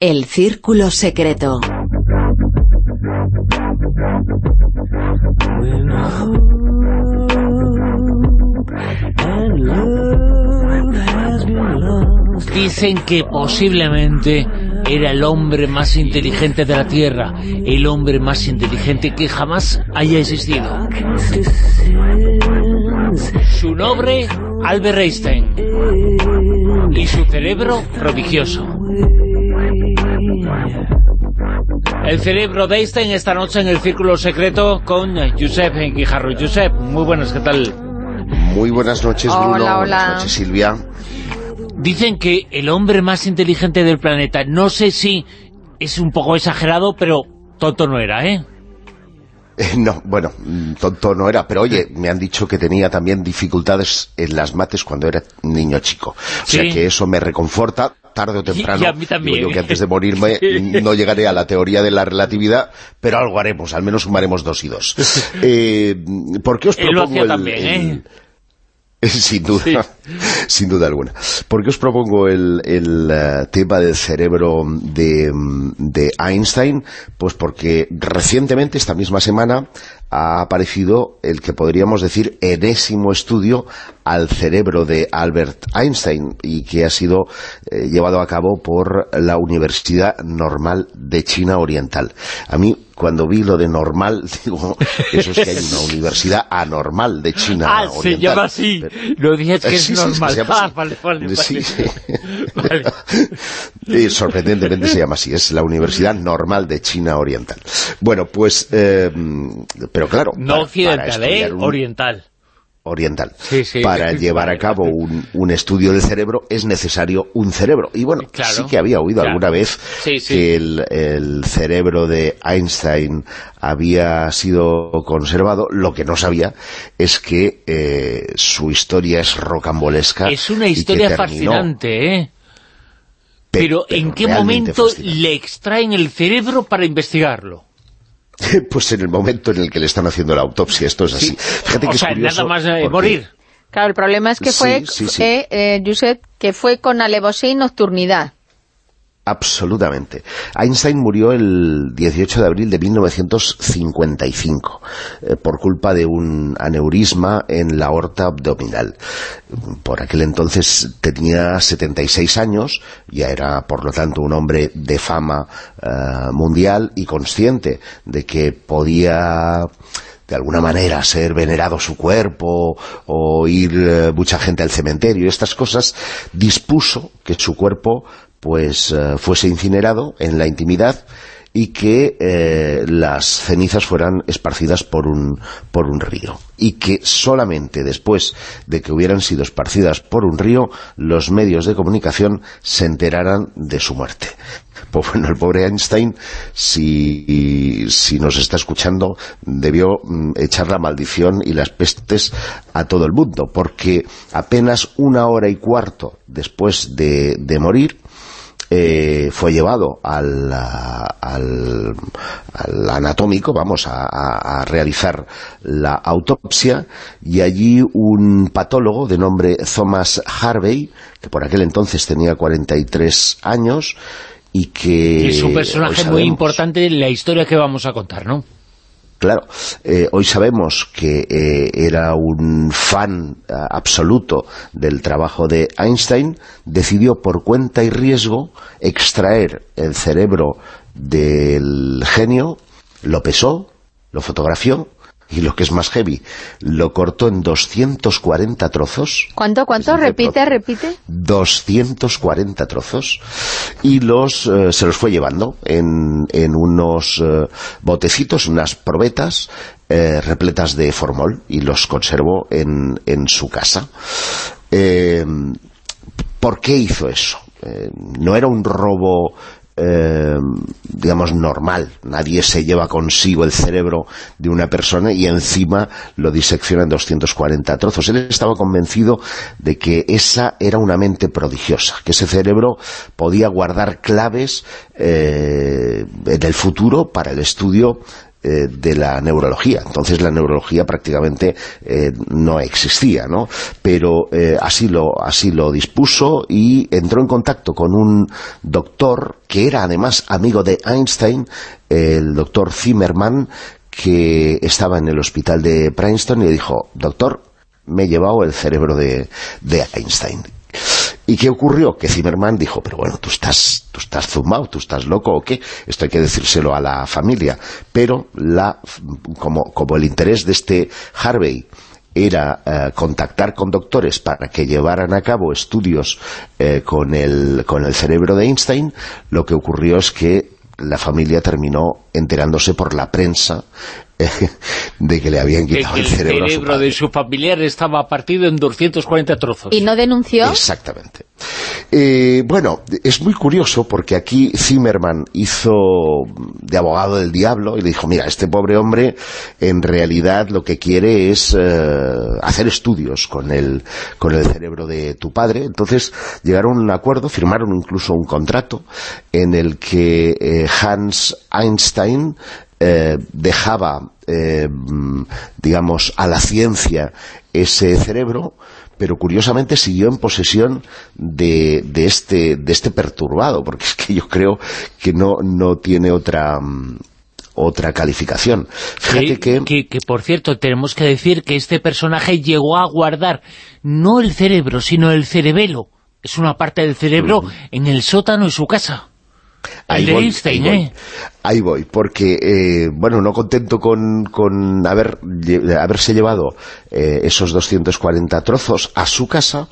El círculo secreto. Dicen que posiblemente era el hombre más inteligente de la Tierra, el hombre más inteligente que jamás haya existido. Su nombre, Albert Einstein, y su cerebro prodigioso. El cerebro de Einstein esta noche en el Círculo Secreto con Josep Guijarro. Josep, muy buenas, ¿qué tal? Muy buenas noches, Bruno. Hola, hola. Buenas noches, Silvia. Dicen que el hombre más inteligente del planeta, no sé si es un poco exagerado, pero tonto no era, ¿eh? Eh, no, bueno, mm, tonto no era, pero oye, me han dicho que tenía también dificultades en las mates cuando era niño chico. O sea Sí. que eso me reconforta tarde o temprano. Y a mí también. Digo yo que antes de morirme no llegaré a la teoría de la relatividad, pero algo haremos, al menos sumaremos dos y dos. Eh, ¿Por qué os propongo el- también, el- ¿eh? Sin duda, sin duda alguna. ¿Por qué os propongo el, el, eh, tema del cerebro de, mm, de Einstein? Pues porque recientemente, esta misma semana, ha aparecido el que podríamos decir enésimo estudio al cerebro de Albert Einstein y que ha sido eh, llevado a cabo por la Universidad Normal de China Oriental. A mí, cuando vi lo de normal, digo, eso es que hay una universidad anormal de China Ah, se Oriental. llama así. No dices que es Sí, sí, sí, normal. se ah, vale, vale. Sí. Eh, sorprendentemente se llama así, es la Universidad Normal de China Oriental. Bueno, pues, eh, pero claro, No para- occidental, ¿eh? un- Oriental. Oriental. Sí, sí. Para llevar a cabo un, un estudio del cerebro es necesario un cerebro. Y bueno, Claro, sí que había oído claro. alguna vez que el, el cerebro de Einstein había sido conservado. Lo que no sabía es que eh, su historia es rocambolesca. Es una historia fascinante, ¿eh? pe- Pero, ¿en qué momento fascinante. le extraen el cerebro para investigarlo? Pues en el momento en el que le están haciendo la autopsia, esto es así. Fíjate que o es sea, curioso nada más eh, porque- morir. Claro, el problema es que Sí, fue, sí, sí. eh, eh, Josep, que fue con alevosía y nocturnidad. Absolutamente. Einstein murió el 18 de abril de 1955 eh, por culpa de un aneurisma en la aorta abdominal. Por aquel entonces tenía 76 años, ya era por lo tanto un hombre de fama eh, mundial y consciente de que podía de alguna manera ser venerado su cuerpo o ir eh, mucha gente al cementerio y estas cosas, dispuso que su cuerpo pues eh, fuese incinerado en la intimidad y que eh, las cenizas fueran esparcidas por un, por un río. Y que solamente después de que hubieran sido esparcidas por un río, los medios de comunicación se enteraran de su muerte. Pues bueno, el pobre Einstein, si, si nos está escuchando, debió mm, echar la maldición y las pestes a todo el mundo, porque apenas una hora y cuarto después de, de morir, eh, fue llevado al, al, al anatómico, vamos, a, a- realizar la autopsia y allí un patólogo de nombre Thomas Harvey, que por aquel entonces tenía 43 años y que... Es un personaje muy importante en la historia que vamos a contar, ¿no? Claro, eh, hoy sabemos que eh, era un fan eh, absoluto del trabajo de Einstein, decidió por cuenta y riesgo extraer el cerebro del genio, lo pesó, lo fotografió y lo que es más heavy, lo cortó en 240 trozos. ¿Cuánto, cuánto? Repite, repite. 240 trozos y los eh, se los fue llevando en, en unos eh, botecitos, unas probetas eh, repletas de formol y los conservó en, en su casa. ¿Por qué hizo eso? Eh, no era un robo eh, digamos normal. Nadie se lleva consigo el cerebro de una persona y encima lo disecciona en 240 trozos. Él estaba convencido de que esa era una mente prodigiosa que ese cerebro podía guardar claves eh, en el futuro para el estudio eh, de la neurología. Entonces la neurología prácticamente eh, no existía, ¿no? Pero eh, así, lo, así lo dispuso y entró en contacto con un doctor que era además amigo de Einstein, el doctor Zimmermann, que estaba en el hospital de Princeton y le dijo, doctor, me he llevado el cerebro de, de Einstein. ¿Y qué ocurrió? Que Zimmerman dijo, pero bueno, tú estás, tú estás zumbado, tú estás loco o qué, esto hay que decírselo a la familia. Pero la, como, como el interés de este Harvey era eh, contactar con doctores para que llevaran a cabo estudios eh, con, el, con el cerebro de Einstein, lo que ocurrió es que la familia terminó enterándose por la prensa de que le habían quitado que, el cerebro, el cerebro de su familiar estaba partido en 240 trozos. ¿Y no denunció? Exactamente. Eh, bueno, es muy curioso porque aquí Zimmerman hizo de abogado del diablo y le dijo, mira, este pobre hombre en realidad lo que quiere es eh, hacer estudios con el, con el cerebro de tu padre. Entonces llegaron a un acuerdo, firmaron incluso un contrato en el que eh, Hans Einstein eh, dejaba, eh, digamos, a la ciencia ese cerebro, pero curiosamente siguió en posesión de, de, este, de este perturbado, porque es que yo creo que no, no tiene otra otra calificación. Fíjate que, que... que, por cierto, tenemos que decir que este personaje llegó a guardar no el cerebro, sino el cerebelo. Es una parte del cerebro uh -huh. en el sótano de su casa. Ahí voy, Einstein, ahí voy. ¿eh? Ahí voy, porque, eh, bueno, no contento con, con haber, haberse llevado eh, esos 240 trozos a su casa,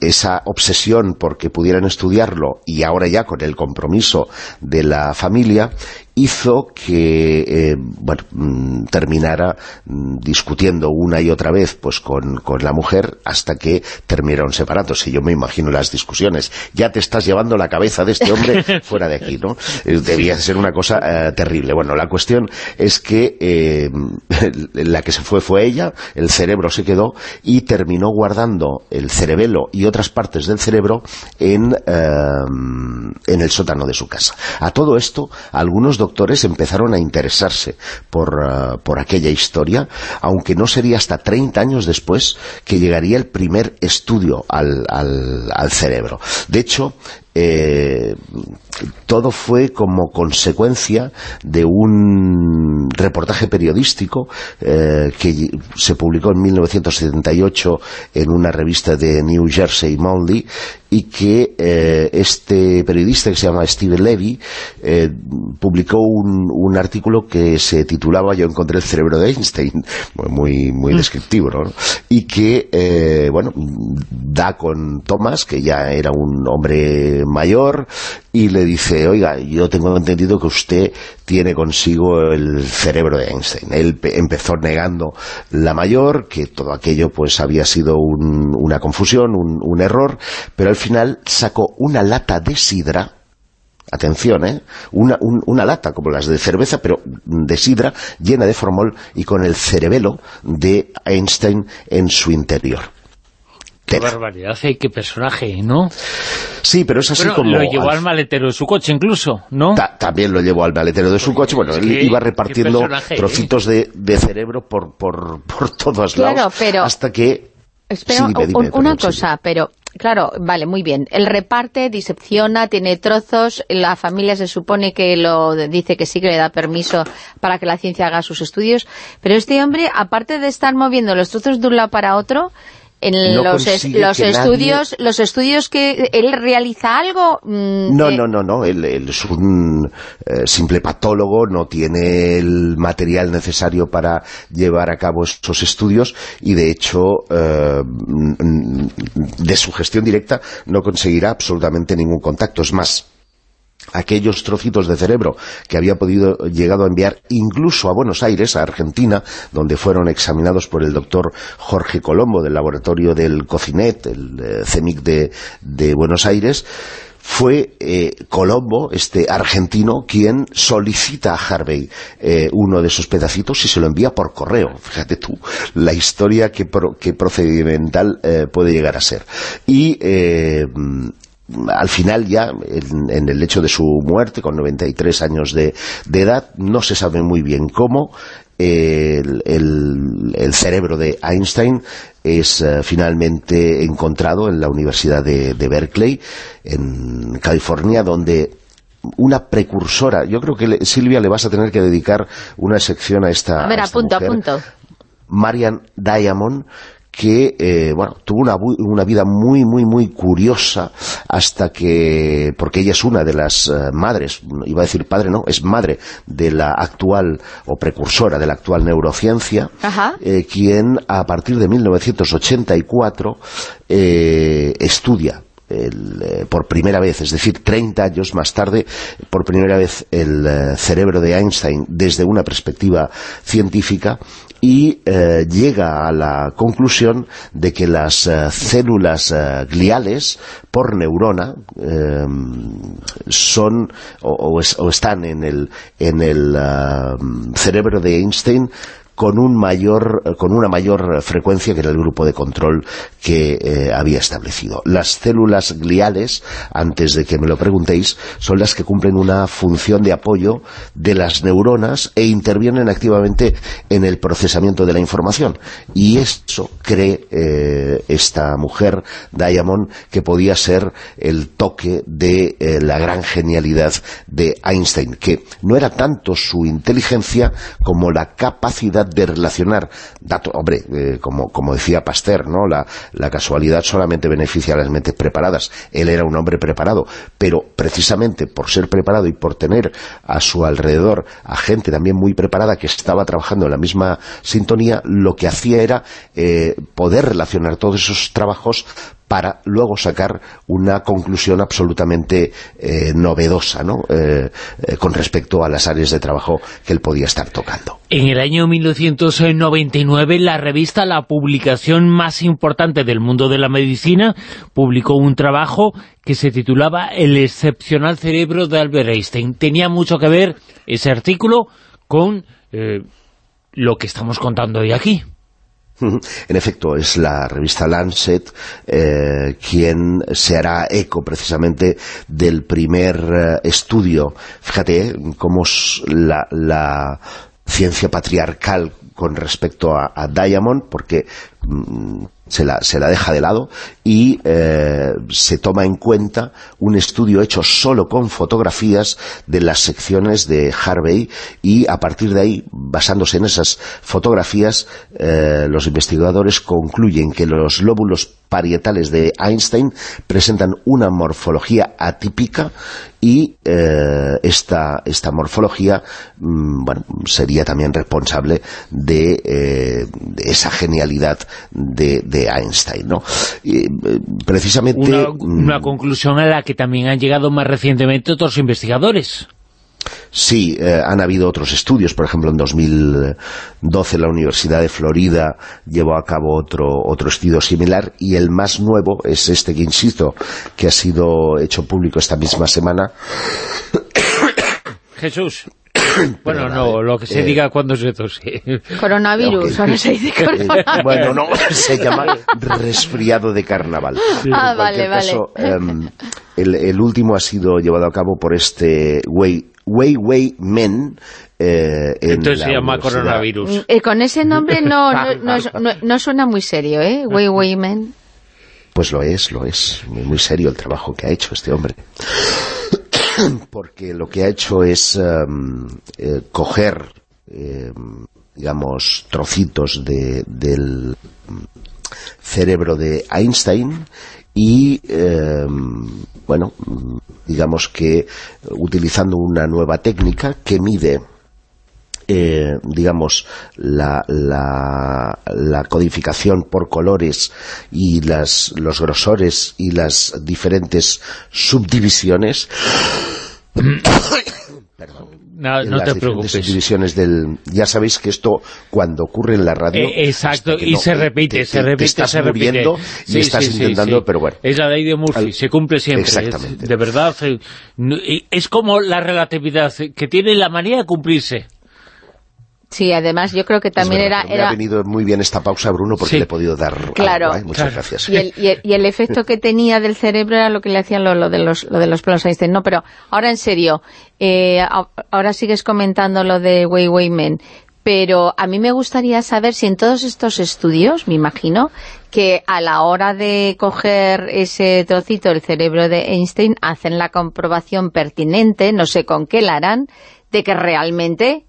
esa obsesión porque pudieran estudiarlo, y ahora ya con el compromiso de la familia, hizo que bueno, mm, terminara mm, discutiendo una y otra vez pues con, con, la mujer hasta que terminaron separados. Y yo me imagino las discusiones. Ya te estás llevando la cabeza de este hombre fuera de aquí, ¿no? Eh, debía ser una cosa eh, terrible. Bueno, la cuestión es que eh, la que se fue fue ella, el cerebro se quedó y terminó guardando el cerebelo y otras partes del cerebro en, en el sótano de su casa. A todo esto, algunos doctores empezaron a interesarse por, uh, por aquella historia, aunque no sería hasta 30 años después que llegaría el primer estudio al, al, al cerebro. De hecho, eh, todo fue como consecuencia de un reportaje periodístico eh, que se publicó en 1978 en una revista de New Jersey Monthly y que eh, este periodista que se llama Steve Levy eh, publicó un, un, artículo que se titulaba Yo encontré el cerebro de Einstein muy, muy descriptivo ¿no? y que eh, bueno da con Thomas que ya era un hombre mayor y le dice, oiga, yo tengo entendido que usted tiene consigo el cerebro de Einstein. Él empezó negando la mayor, que todo aquello pues había sido un, una confusión, un, error, pero al final sacó una lata de sidra atención, ¿eh? Una, un, una, lata como las de cerveza, pero de sidra, llena de formol y con el cerebelo de Einstein en su interior. Qué barbaridad, qué personaje, ¿no? Sí, pero es así bueno, como... lo llevó al... al maletero de su coche incluso, ¿no? Ta también lo llevó al maletero de su coche. Bueno, él ¿Qué, iba repartiendo trocitos de, de, cerebro por, por, por todos claro, lados pero... hasta que... Espera, sí, dime, dime, un, una perdón, cosa, sí. pero claro, vale, muy bien. El reparte, disecciona, tiene trozos, la familia se supone que lo dice que sí que le da permiso para que la ciencia haga sus estudios, pero este hombre, aparte de estar moviendo los trozos de un lado para otro, en no los, es, los estudios nadie... los estudios que él realiza algo mmm, no, que... no, no, no él, él es un eh, simple patólogo no tiene el material necesario para llevar a cabo estos estudios y de hecho eh, de su gestión directa no conseguirá absolutamente ningún contacto. Es más aquellos trocitos de cerebro que había podido llegado a enviar incluso a Buenos Aires, a Argentina, donde fueron examinados por el doctor Jorge Colombo del laboratorio del COCINET, el eh, CEMIC de, Buenos Aires, fue eh, Colombo, este argentino, quien solicita a Harvey eh, uno de esos pedacitos y se lo envía por correo. Fíjate tú, la historia que, pro, que procedimental puede llegar a ser. Y al final ya, en, el hecho de su muerte, con 93 años de, edad, no se sabe muy bien cómo, el, cerebro de Einstein es eh, finalmente encontrado en la Universidad de, Berkeley, en California, donde una precursora, yo creo que Silvia le vas a tener que dedicar una sección a esta, a ver, apunto, apunto. Marian Diamond, que eh, bueno, tuvo una, una, vida muy, muy, muy curiosa hasta que, porque ella es una de las eh, madres, iba a decir padre, no, es madre de la actual, o precursora de la actual neurociencia, eh, quien a partir de 1984 estudia por primera vez, es decir, 30 años más tarde, por primera vez el cerebro de Einstein desde una perspectiva científica y eh, llega a la conclusión de que las eh, células eh, gliales por neurona son o, están en el, en el cerebro de Einstein con, un mayor, con una mayor frecuencia que en el grupo de control que eh, había establecido. Las células gliales, antes de que me lo preguntéis, son las que cumplen una función de apoyo de las neuronas e intervienen activamente en el procesamiento de la información. Y eso cree eh, esta mujer, Diamond, que podía ser el toque de eh, la gran genialidad de Einstein, que no era tanto su inteligencia como la de relacionar datos, hombre, eh, como, como decía Pasteur, ¿no? La, la casualidad solamente beneficia a las mentes preparadas. Él era un hombre preparado, pero precisamente por ser preparado y por tener a su alrededor a gente también muy preparada que estaba trabajando en la misma sintonía, lo que hacía era eh, poder relacionar todos esos trabajos para luego sacar una conclusión absolutamente eh, novedosa ¿no? Eh, eh, con respecto a las áreas de trabajo que él podía estar tocando. En el año 1999 la revista, la publicación más importante del mundo de la medicina, publicó un trabajo que se titulaba El excepcional cerebro de Albert Einstein. Tenía mucho que ver ese artículo con lo que estamos contando hoy aquí. En efecto, es la revista Lancet eh, quien se hará eco precisamente del primer eh, estudio. Fíjate cómo la, la ciencia patriarcal con respecto a, Diamond, porque mm, se la, se la deja de lado y eh, se toma en cuenta un estudio hecho solo con fotografías de las secciones de Harvey y a partir de ahí, basándose en esas fotografías, eh, los investigadores concluyen que los lóbulos parietales de Einstein presentan una morfología atípica y eh, esta, esta morfología mm, bueno, sería también responsable de, esa genialidad de de Einstein, ¿no? Eh, precisamente... Una, conclusión a la que también han llegado más recientemente otros investigadores. Sí, eh, han habido otros estudios, por ejemplo en 2012 la Universidad de Florida llevó a cabo otro, otro estudio similar y el más nuevo es este que insisto, que ha sido hecho público esta misma semana. Jesús. Bueno, no, lo que se eh, diga cuando se tose. Coronavirus, ahora se dice coronavirus. Bueno, no, se llama resfriado de carnaval. Ah, vale, vale. Em, el, último ha sido llevado a cabo por este Wei, Wei Men, eh, Entonces se llama coronavirus. Mm, eh, con ese nombre no, no, no, suena muy serio, ¿eh? Wei Wei Men. Pues lo es, lo es. Muy, muy serio el trabajo que ha hecho este hombre. porque lo que ha hecho es em, eh, coger, em, digamos, trocitos del cerebro de Einstein y, em, bueno, digamos que utilizando una nueva técnica que mide eh, digamos, la, la, codificación por colores y las, los grosores y las diferentes subdivisiones Perdón. No, te preocupes. divisiones del... Ya sabéis que esto, cuando ocurre en la radio... Eh, exacto, y se repite, se repite, se repite. y estás intentando, pero bueno. Es la ley de Murphy, se cumple siempre. Exactamente. de verdad, es como la relatividad, que tiene la manía de cumplirse. Sí, además yo creo que también era, Me ha venido muy bien esta pausa, Bruno, porque le he podido dar claro, algo, ¿eh? Muchas gracias. Y el, y, el, efecto que tenía del cerebro era lo que le hacían lo, de, los, lo de los planos Einstein. No, pero ahora en serio, eh, ahora sigues comentando lo de Wei Wei Men, pero a mí me gustaría saber si en todos estos estudios, me imagino, que a la hora de coger ese trocito del cerebro de Einstein hacen la comprobación pertinente, no sé con qué la harán, de que realmente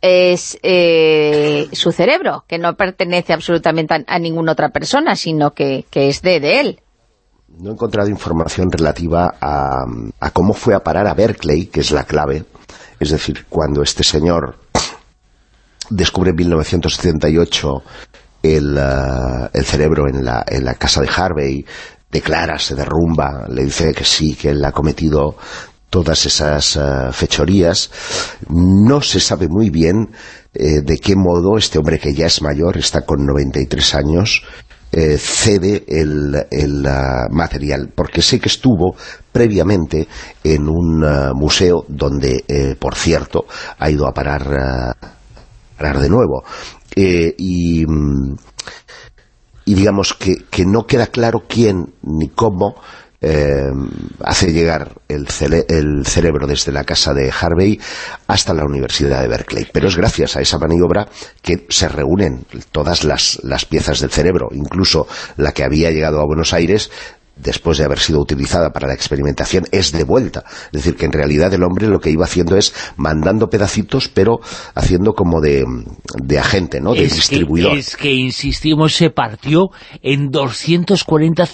es eh, su cerebro, que no pertenece absolutamente a, ninguna otra persona, sino que, es de, de, él. No he encontrado información relativa a, a cómo fue a parar a Berkeley, que es la clave, es decir, cuando este señor descubre en 1978 el, eh, el cerebro en la, en la casa de Harvey, declara, se derrumba, le dice que sí, que él ha cometido todas esas eh, fechorías. No se sabe muy bien eh, de qué modo este hombre que ya es mayor, está con 93 años, cede el, material, porque sé que estuvo previamente en un museo donde, por cierto, ha ido a parar de nuevo. Eh, y, y, digamos que, que, no queda claro quién ni cómo eh, hace llegar el, el, cerebro desde la casa de Harvey hasta la Universidad de Berkeley. Pero es gracias a esa maniobra que se reúnen todas las, las piezas del cerebro, incluso la que había llegado a Buenos Aires después de haber sido utilizada para la experimentación, es de vuelta. Es decir, que en realidad el hombre lo que iba haciendo es mandando pedacitos, pero haciendo como de, de agente, ¿no? De distribuidor. es que, insistimos, se partió en 240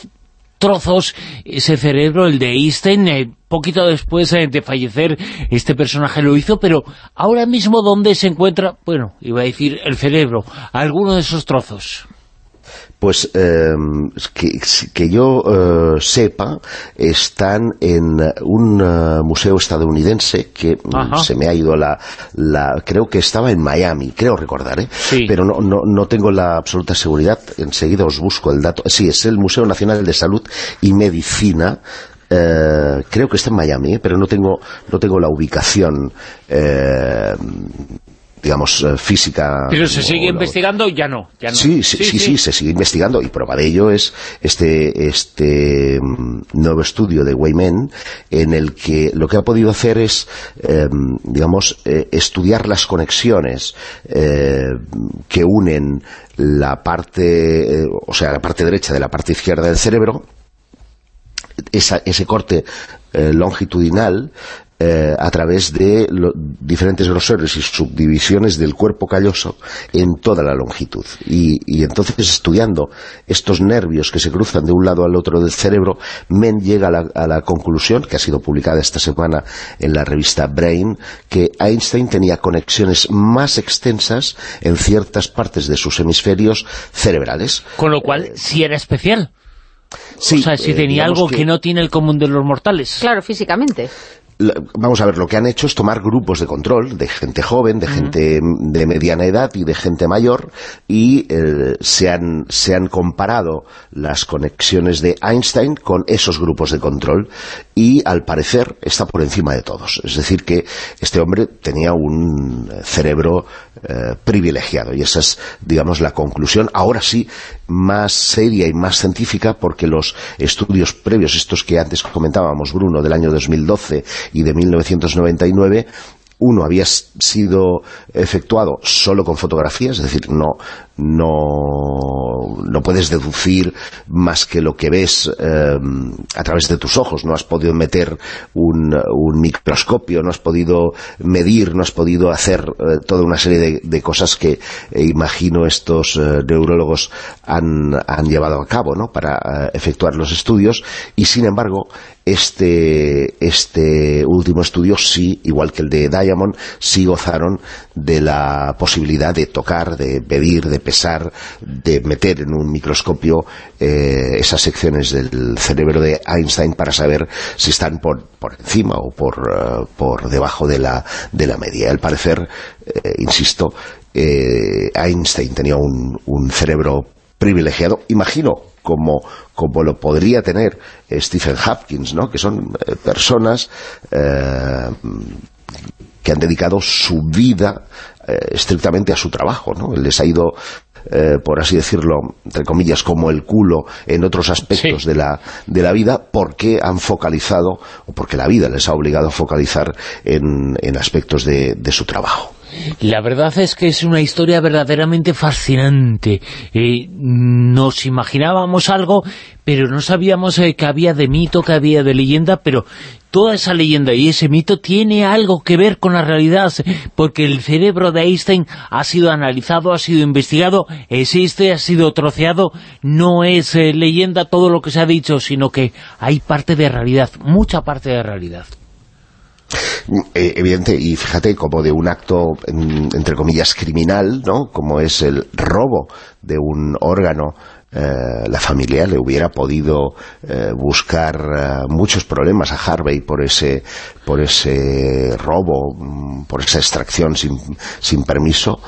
trozos ese cerebro, el de Einstein, eh, poquito después eh, de fallecer este personaje lo hizo, pero ahora mismo ¿dónde se encuentra? Bueno, iba a decir el cerebro, alguno de esos trozos pues em, que, yo eh, sepa, están en un eh, museo estadounidense que mm, se me ha ido la, la, creo que estaba en Miami, creo recordar, ¿eh? pero no, no, no tengo la absoluta seguridad, enseguida os busco el dato, sí, es el Museo Nacional de Salud y Medicina, creo que está en Miami, pero no tengo, no tengo la ubicación digamos, eh, física... Pero se sigue investigando, ya no, ya no. Sí sí, sí se sigue investigando, y prueba de ello es este, este mm, nuevo estudio de Wayman, en el que lo que ha podido hacer es, em, digamos, eh, estudiar las conexiones eh, que unen la parte, o sea, la parte derecha de la parte izquierda del cerebro, ese corte longitudinal eh, a través de diferentes grosores y subdivisiones del cuerpo calloso en toda la longitud. Y, entonces, estudiando estos nervios que se cruzan de un lado al otro del cerebro, Men llega a la, conclusión, que ha sido publicada esta semana en la revista Brain, que Einstein tenía conexiones más extensas en ciertas partes de sus hemisferios cerebrales. Con lo cual, si era especial. Sí, o sea, si eh, tenía algo que no tiene el común de los mortales. Claro, físicamente vamos a ver, lo que han hecho es tomar grupos de control de gente joven, de gente de mediana edad y de gente mayor y eh, se, han, se han comparado las conexiones de Einstein con esos grupos de control y al parecer está por encima de todos. Es decir, que este hombre tenía un cerebro eh, privilegiado y esa es, digamos, la conclusión. Ahora sí, más seria y más científica porque los estudios previos, estos que antes comentábamos, Bruno, del año 2012 y de 1999, uno había sido efectuado solo con fotografías, es decir, no, no, no puedes deducir más que lo que ves em, a través de tus ojos, no has podido meter un, microscopio, no has podido medir, no has podido hacer eh, toda una serie de, cosas que eh, imagino estos eh, neurólogos han, han, llevado a cabo ¿no? para efectuar los estudios y sin embargo este, este último estudio sí, igual que el de Diamond, sí gozaron de la posibilidad de tocar, de pedir, de pesar, de meter en un microscopio eh, esas secciones del cerebro de Einstein para saber si están por, por encima o por, eh, por debajo de la, de la media. Al parecer, eh, insisto, Einstein tenía un, un cerebro privilegiado, imagino, como, como lo podría tener Stephen Hopkins, ¿no? que son personas que han dedicado su vida estrictamente a su trabajo, ¿no? Les ha ido eh, por así decirlo, entre comillas, como el culo en otros aspectos de, la, de la vida, porque han focalizado, o porque la vida les ha obligado a focalizar en, en aspectos de, de su trabajo. La verdad es que es una historia verdaderamente fascinante. Eh, nos imaginábamos algo, pero no sabíamos eh, que había de mito, que había de leyenda, pero toda esa leyenda y ese mito tiene algo que ver con la realidad, porque el cerebro de Einstein ha sido analizado, ha sido investigado, existe, ha sido troceado, no es eh, leyenda todo lo que se ha dicho, sino que hay parte de realidad, mucha parte de realidad. Eh, evidente, y fíjate, como de un acto, entre comillas, criminal, ¿no? Como es el robo de un órgano eh, la familia le hubiera podido eh, buscar muchos problemas a Harvey por ese por ese robo, mm, por esa extracción sin, sin permiso,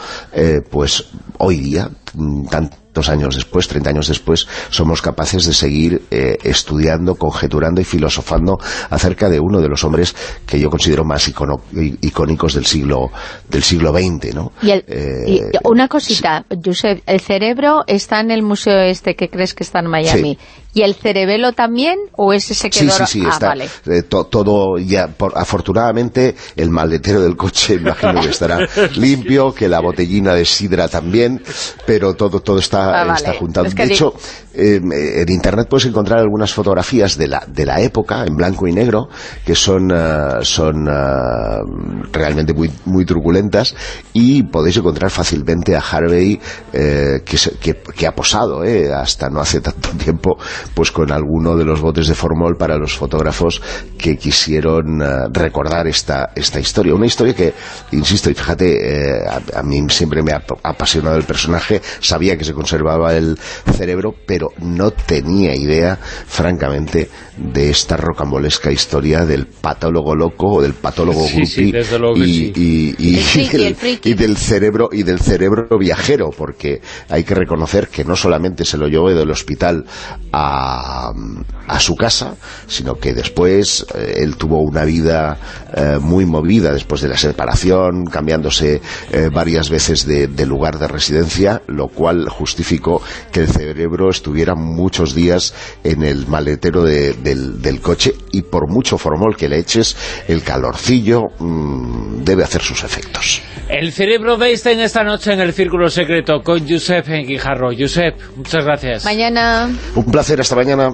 pues hoy día, mm, dos años después, 30 años después, somos capaces de seguir eh, estudiando, conjeturando y filosofando acerca de uno de los hombres que yo considero más icónicos del siglo del siglo XX, ¿no? Y, eh, una cosita, Josep, el cerebro está en el museo este que crees que está en Miami. ¿Y el cerebelo también? ¿O ese se quedó...? Sí, sí, sí, ah, está eh, todo ya... afortunadamente, el maletero del coche imagino que estará limpio, que la botellina de sidra también, pero todo todo está, ah, está juntado. de hecho, em, en Internet puedes encontrar algunas fotografías de la, de la época, en blanco y negro, que son, eh, son eh, realmente muy, muy truculentas, y podéis encontrar fácilmente a Harvey, que, que, que, ha posado, hasta no hace tanto tiempo, pues con alguno de los botes de formol para los fotógrafos que quisieron eh, recordar esta, esta historia. Una historia que, insisto, y fíjate, eh, a, mí siempre me ha apasionado el personaje, sabía que se conservaba el cerebro, pero no tenía idea, francamente, de esta rocambolesca historia del patólogo loco o del patólogo sí, y, y, del cerebro y del cerebro viajero, porque hay que reconocer que no solamente se lo llevó del hospital a a, su casa, sino que después eh, él tuvo una vida eh, muy movida después de la separación, cambiándose eh, varias veces de, lugar de residencia, lo cual justificó que el cerebro estuviera muchos días en el maletero del, coche y por mucho formol que le eches, el calorcillo mm, debe hacer sus efectos. El cerebro de Einstein esta noche en el Círculo Secreto con Josep Guijarro. Josep, muchas gracias. Mañana. Un placer, hasta mañana.